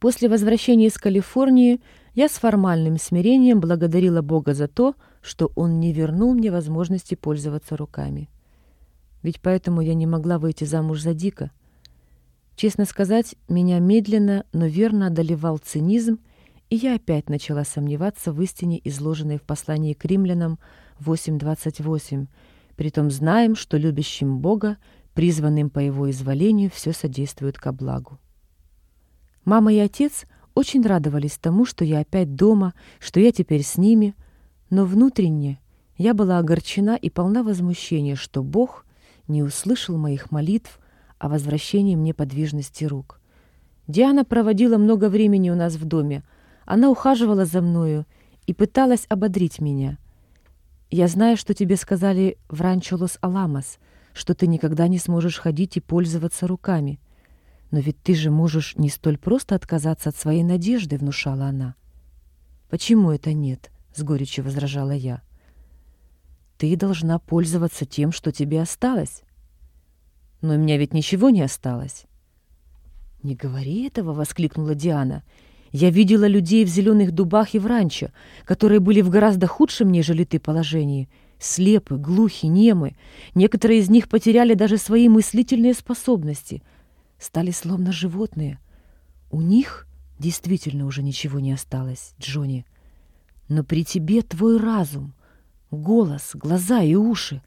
После возвращения из Калифорнии я с формальным смирением благодарила Бога за то, что Он не вернул мне возможности пользоваться руками. Ведь поэтому я не могла выйти замуж за Дика. Честно сказать, меня медленно, но верно одолевал цинизм, и я опять начала сомневаться в истине, изложенной в послании к римлянам 8.28, притом знаем, что любящим Бога, призванным по Его изволению, все содействует ко благу. Мама и отец очень радовались тому, что я опять дома, что я теперь с ними, но внутренне я была огорчена и полна возмущения, что Бог не услышал моих молитв о возвращении мне подвижности рук. Диана проводила много времени у нас в доме. Она ухаживала за мною и пыталась ободрить меня. «Я знаю, что тебе сказали в ранчо Лос-Аламос, что ты никогда не сможешь ходить и пользоваться руками. Но ведь ты же можешь не столь просто отказаться от своей надежды», — внушала она. «Почему это нет?» — с горечью возражала я. «Ты должна пользоваться тем, что тебе осталось». «Но у меня ведь ничего не осталось». «Не говори этого!» — воскликнула Диана. «Я видела людей в зеленых дубах и в ранчо, которые были в гораздо худшем, нежели ты, положении. Слепы, глухи, немы. Некоторые из них потеряли даже свои мыслительные способности. Стали словно животные. У них действительно уже ничего не осталось, Джонни. Но при тебе твой разум, голос, глаза и уши.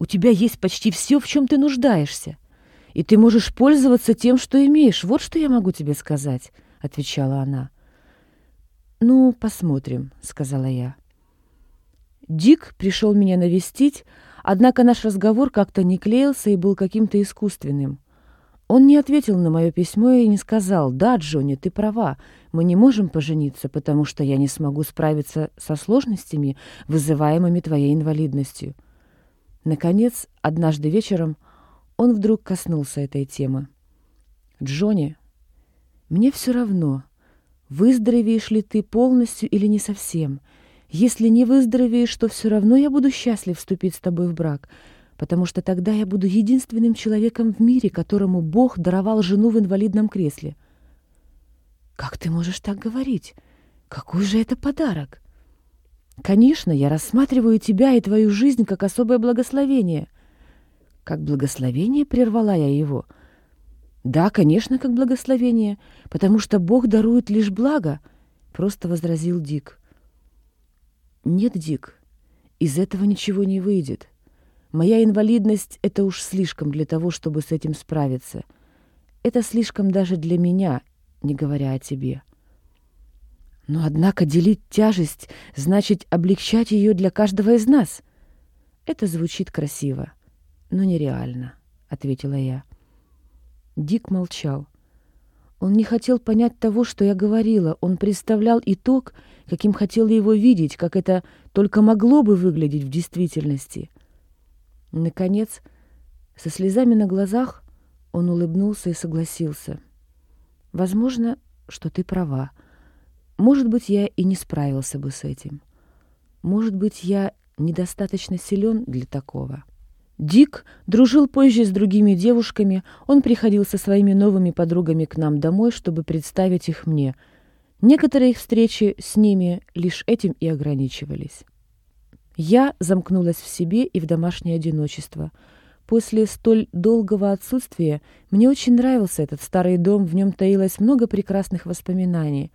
У тебя есть почти все, в чем ты нуждаешься. И ты можешь пользоваться тем, что имеешь. Вот что я могу тебе сказать, — отвечала она. «Ну, посмотрим», — сказала я. Дик пришел меня навестить, однако наш разговор как-то не клеился и был каким-то искусственным. Он не ответил на мое письмо и не сказал, «Да, Джонни, ты права, мы не можем пожениться, потому что я не смогу справиться со сложностями, вызываемыми твоей инвалидностью». Наконец, однажды вечером он вдруг коснулся этой темы. «Джонни, мне все равно, выздоровеешь ли ты полностью или не совсем. Если не выздоровеешь, то все равно я буду счастлив вступить с тобой в брак» потому что тогда я буду единственным человеком в мире, которому Бог даровал жену в инвалидном кресле. Как ты можешь так говорить? Какой же это подарок? Конечно, я рассматриваю тебя и твою жизнь как особое благословение. Как благословение прервала я его. Да, конечно, как благословение, потому что Бог дарует лишь благо, просто возразил Дик. Нет, Дик, из этого ничего не выйдет. Моя инвалидность — это уж слишком для того, чтобы с этим справиться. Это слишком даже для меня, не говоря о тебе. Но, однако, делить тяжесть значит облегчать ее для каждого из нас. Это звучит красиво, но нереально, — ответила я. Дик молчал. Он не хотел понять того, что я говорила. Он представлял итог, каким хотел его видеть, как это только могло бы выглядеть в действительности — Наконец, со слезами на глазах, он улыбнулся и согласился. «Возможно, что ты права. Может быть, я и не справился бы с этим. Может быть, я недостаточно силен для такого». Дик дружил позже с другими девушками, он приходил со своими новыми подругами к нам домой, чтобы представить их мне. Некоторые их встречи с ними лишь этим и ограничивались. Я замкнулась в себе и в домашнее одиночество. После столь долгого отсутствия мне очень нравился этот старый дом, в нем таилось много прекрасных воспоминаний.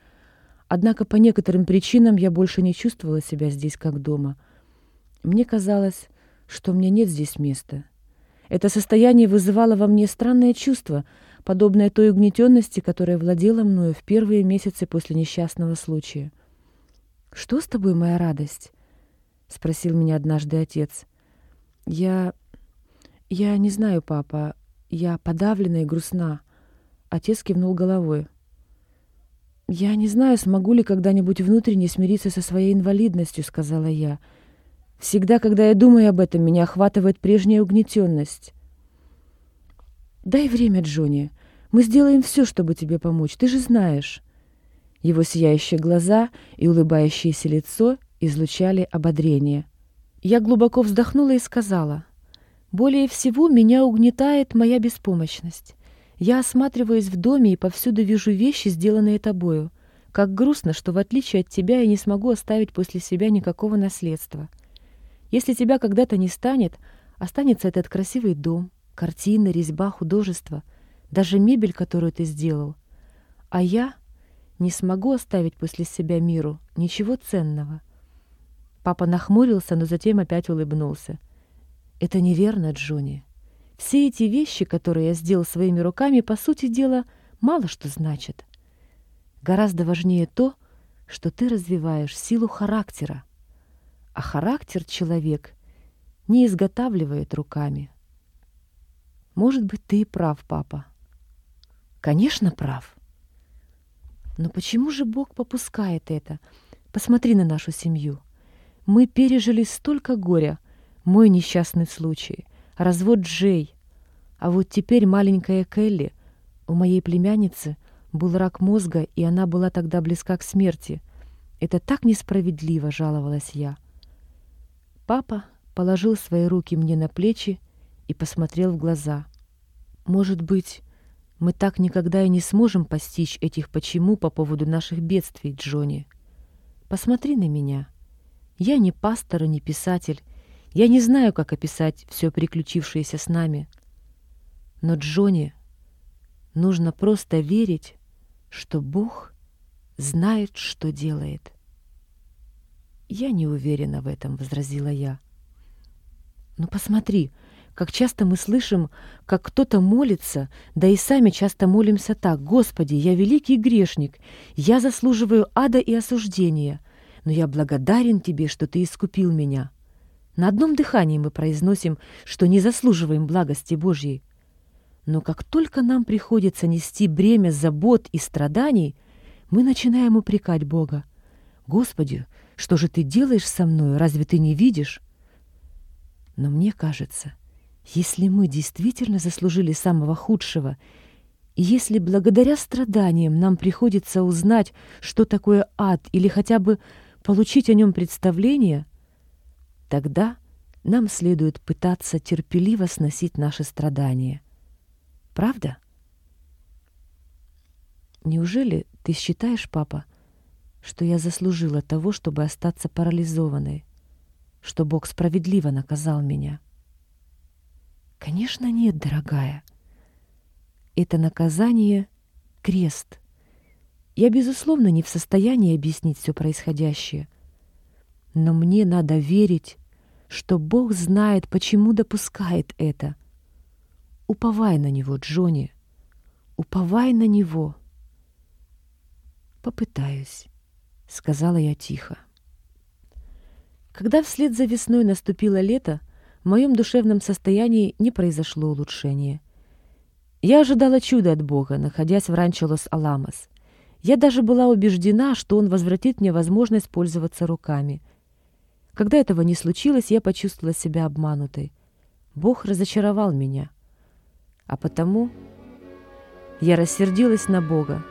Однако по некоторым причинам я больше не чувствовала себя здесь как дома. Мне казалось, что мне нет здесь места. Это состояние вызывало во мне странное чувство, подобное той угнетенности, которая владела мною в первые месяцы после несчастного случая. «Что с тобой, моя радость?» — спросил меня однажды отец. «Я... я не знаю, папа. Я подавлена и грустна». Отец кивнул головой. «Я не знаю, смогу ли когда-нибудь внутренне смириться со своей инвалидностью», — сказала я. «Всегда, когда я думаю об этом, меня охватывает прежняя угнетенность». «Дай время, Джонни. Мы сделаем все, чтобы тебе помочь, ты же знаешь». Его сияющие глаза и улыбающееся лицо излучали ободрение. Я глубоко вздохнула и сказала, «Более всего меня угнетает моя беспомощность. Я осматриваюсь в доме и повсюду вижу вещи, сделанные тобою. Как грустно, что в отличие от тебя я не смогу оставить после себя никакого наследства. Если тебя когда-то не станет, останется этот красивый дом, картины, резьба, художество, даже мебель, которую ты сделал. А я не смогу оставить после себя миру ничего ценного. Папа нахмурился, но затем опять улыбнулся. Это неверно, Джонни. Все эти вещи, которые я сделал своими руками, по сути дела, мало что значат. Гораздо важнее то, что ты развиваешь силу характера. А характер человек не изготавливает руками. Может быть, ты и прав, папа. Конечно, прав. Но почему же Бог попускает это? Посмотри на нашу семью. Мы пережили столько горя. Мой несчастный случай, развод Джей. А вот теперь маленькая Келли. У моей племянницы был рак мозга, и она была тогда близка к смерти. Это так несправедливо, жаловалась я. Папа положил свои руки мне на плечи и посмотрел в глаза. Может быть, мы так никогда и не сможем постичь этих почему по поводу наших бедствий, Джонни. Посмотри на меня. Я не пастор и не писатель. Я не знаю, как описать все приключившееся с нами. Но Джонни нужно просто верить, что Бог знает, что делает. «Я не уверена в этом», — возразила я. «Ну посмотри, как часто мы слышим, как кто-то молится, да и сами часто молимся так. «Господи, я великий грешник, я заслуживаю ада и осуждения, но я благодарен Тебе, что Ты искупил меня». На одном дыхании мы произносим, что не заслуживаем благости Божьей. Но как только нам приходится нести бремя забот и страданий, мы начинаем упрекать Бога. «Господи, что же ты делаешь со мной? Разве ты не видишь?» Но мне кажется, если мы действительно заслужили самого худшего, и если благодаря страданиям нам приходится узнать, что такое ад, или хотя бы получить о нем представление, тогда нам следует пытаться терпеливо сносить наши страдания – Правда? Неужели ты считаешь, папа, что я заслужила того, чтобы остаться парализованной, что Бог справедливо наказал меня? Конечно, нет, дорогая. Это наказание — крест. Я, безусловно, не в состоянии объяснить все происходящее. Но мне надо верить, что Бог знает, почему допускает это — Уповай на него, Джонни. Уповай на него. Попытаюсь, сказала я тихо. Когда вслед за весной наступило лето, в моем душевном состоянии не произошло улучшения. Я ожидала чуда от Бога, находясь в ранчо Лос-Аламос. Я даже была убеждена, что Он возвратит мне возможность пользоваться руками. Когда этого не случилось, я почувствовала себя обманутой. Бог разочаровал меня — а потому я рассердилась на Бога,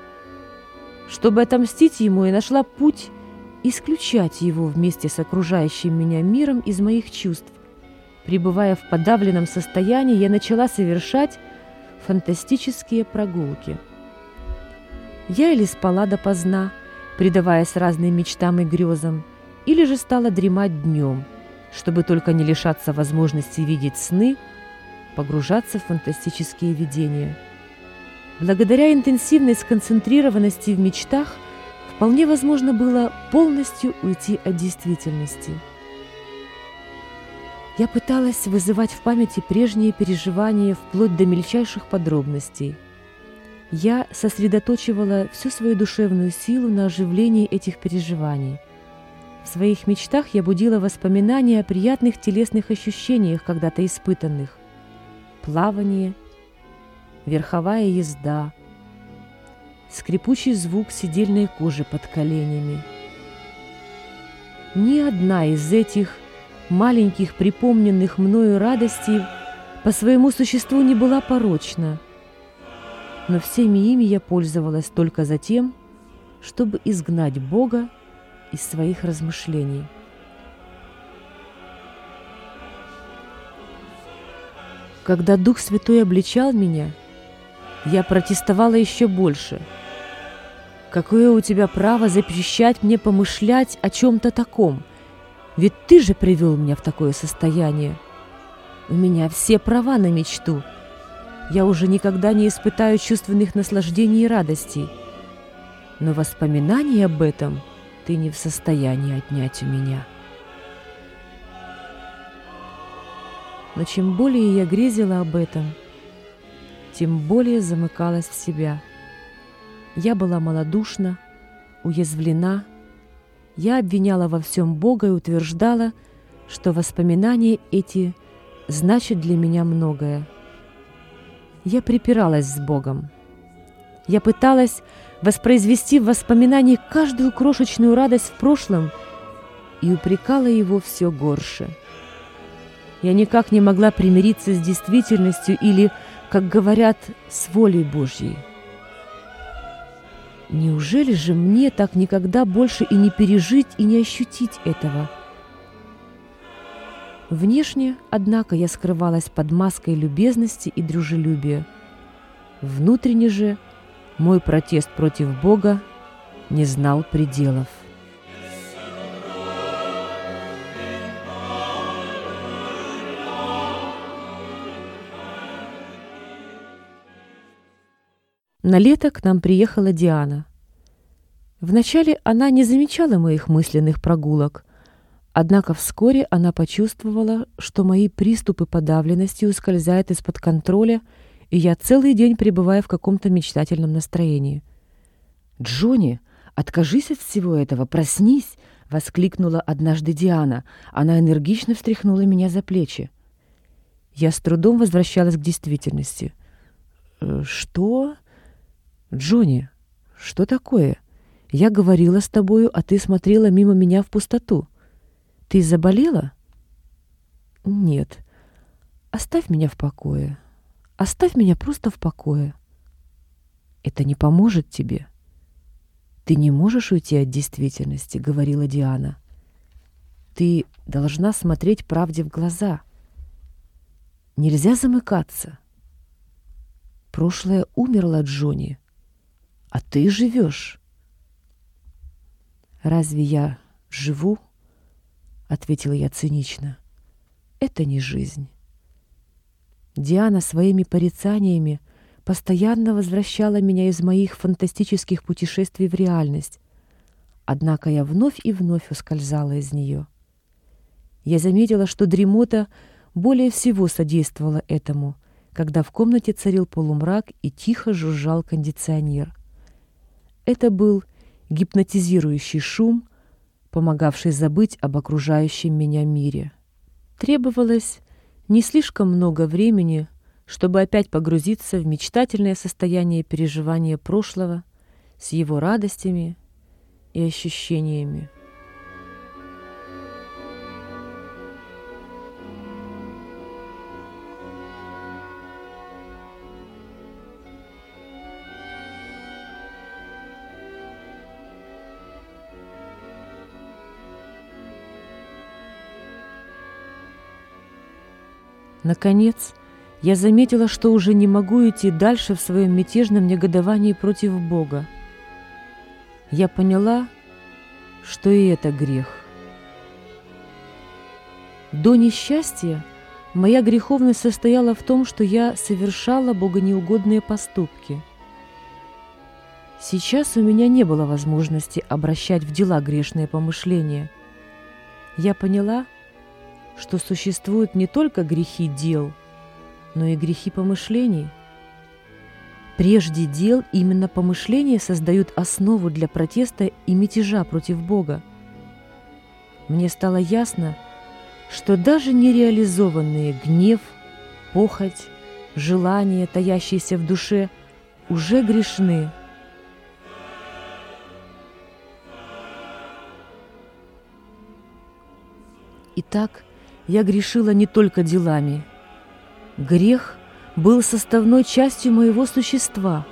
чтобы отомстить Ему и нашла путь исключать Его вместе с окружающим меня миром из моих чувств. Пребывая в подавленном состоянии, я начала совершать фантастические прогулки. Я или спала допоздна, предаваясь разным мечтам и грезам, или же стала дремать днем, чтобы только не лишаться возможности видеть сны – погружаться в фантастические видения. Благодаря интенсивной сконцентрированности в мечтах вполне возможно было полностью уйти от действительности. Я пыталась вызывать в памяти прежние переживания вплоть до мельчайших подробностей. Я сосредоточивала всю свою душевную силу на оживлении этих переживаний. В своих мечтах я будила воспоминания о приятных телесных ощущениях, когда-то испытанных плавание, верховая езда, скрипучий звук сидельной кожи под коленями. Ни одна из этих маленьких припомненных мною радостей по своему существу не была порочна, но всеми ими я пользовалась только за тем, чтобы изгнать Бога из своих размышлений. Когда Дух Святой обличал меня, я протестовала еще больше. Какое у тебя право запрещать мне помышлять о чем-то таком? Ведь ты же привел меня в такое состояние. У меня все права на мечту. Я уже никогда не испытаю чувственных наслаждений и радостей. Но воспоминания об этом ты не в состоянии отнять у меня. Но чем более я грезила об этом, тем более замыкалась в себя. Я была малодушна, уязвлена. Я обвиняла во всем Бога и утверждала, что воспоминания эти значат для меня многое. Я припиралась с Богом. Я пыталась воспроизвести в воспоминании каждую крошечную радость в прошлом и упрекала его все горше. Я никак не могла примириться с действительностью или, как говорят, с волей Божьей. Неужели же мне так никогда больше и не пережить, и не ощутить этого? Внешне, однако, я скрывалась под маской любезности и дружелюбия. Внутренне же мой протест против Бога не знал пределов. На лето к нам приехала Диана. Вначале она не замечала моих мысленных прогулок, однако вскоре она почувствовала, что мои приступы подавленности ускользают из-под контроля, и я целый день пребываю в каком-то мечтательном настроении. «Джонни, откажись от всего этого, проснись!» — воскликнула однажды Диана. Она энергично встряхнула меня за плечи. Я с трудом возвращалась к действительности. «Э, «Что?» «Джонни, что такое? Я говорила с тобою, а ты смотрела мимо меня в пустоту. Ты заболела?» «Нет. Оставь меня в покое. Оставь меня просто в покое. Это не поможет тебе. Ты не можешь уйти от действительности», — говорила Диана. «Ты должна смотреть правде в глаза. Нельзя замыкаться. Прошлое умерло, Джонни а ты живешь. «Разве я живу?» — ответила я цинично. «Это не жизнь». Диана своими порицаниями постоянно возвращала меня из моих фантастических путешествий в реальность, однако я вновь и вновь ускользала из нее. Я заметила, что дремота более всего содействовала этому, когда в комнате царил полумрак и тихо жужжал кондиционер. Это был гипнотизирующий шум, помогавший забыть об окружающем меня мире. Требовалось не слишком много времени, чтобы опять погрузиться в мечтательное состояние переживания прошлого с его радостями и ощущениями. Наконец, я заметила, что уже не могу идти дальше в своем мятежном негодовании против Бога. Я поняла, что и это грех. До несчастья моя греховность состояла в том, что я совершала богонеугодные поступки. Сейчас у меня не было возможности обращать в дела грешные помышления. Я поняла, что что существуют не только грехи дел, но и грехи помышлений. Прежде дел именно помышления создают основу для протеста и мятежа против Бога. Мне стало ясно, что даже нереализованные гнев, похоть, желания, таящиеся в душе, уже грешны. Итак, я грешила не только делами. Грех был составной частью моего существа.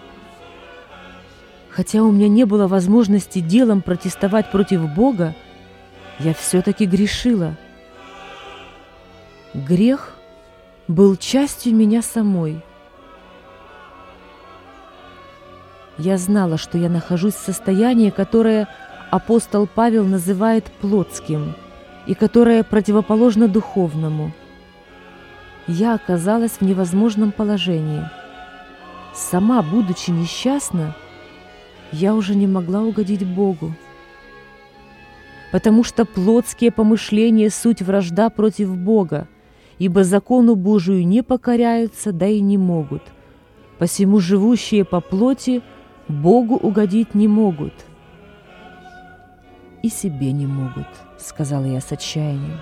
Хотя у меня не было возможности делом протестовать против Бога, я все-таки грешила. Грех был частью меня самой. Я знала, что я нахожусь в состоянии, которое апостол Павел называет плотским и которое противоположно духовному. Я оказалась в невозможном положении. Сама, будучи несчастна, я уже не могла угодить Богу, потому что плотские помышления – суть вражда против Бога, ибо закону Божию не покоряются, да и не могут. Посему живущие по плоти – Богу угодить не могут. И себе не могут, сказала я с отчаянием.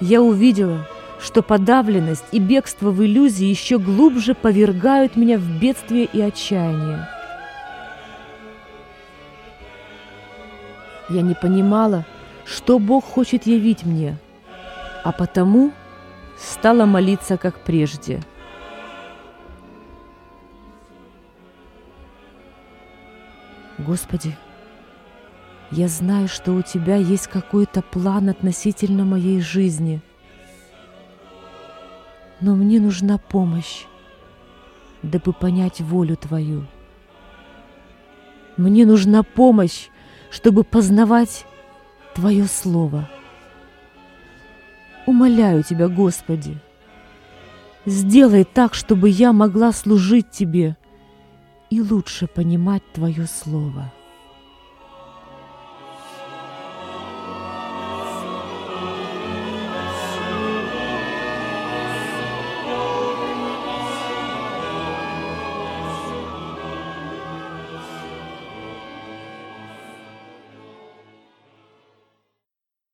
Я увидела, что подавленность и бегство в иллюзии еще глубже повергают меня в бедствие и отчаяние. Я не понимала, что Бог хочет явить мне, а потому стала молиться, как прежде – Господи, я знаю, что у Тебя есть какой-то план относительно моей жизни, но мне нужна помощь, дабы понять волю Твою. Мне нужна помощь, чтобы познавать Твое Слово. Умоляю Тебя, Господи, сделай так, чтобы я могла служить Тебе – и лучше понимать Твое Слово.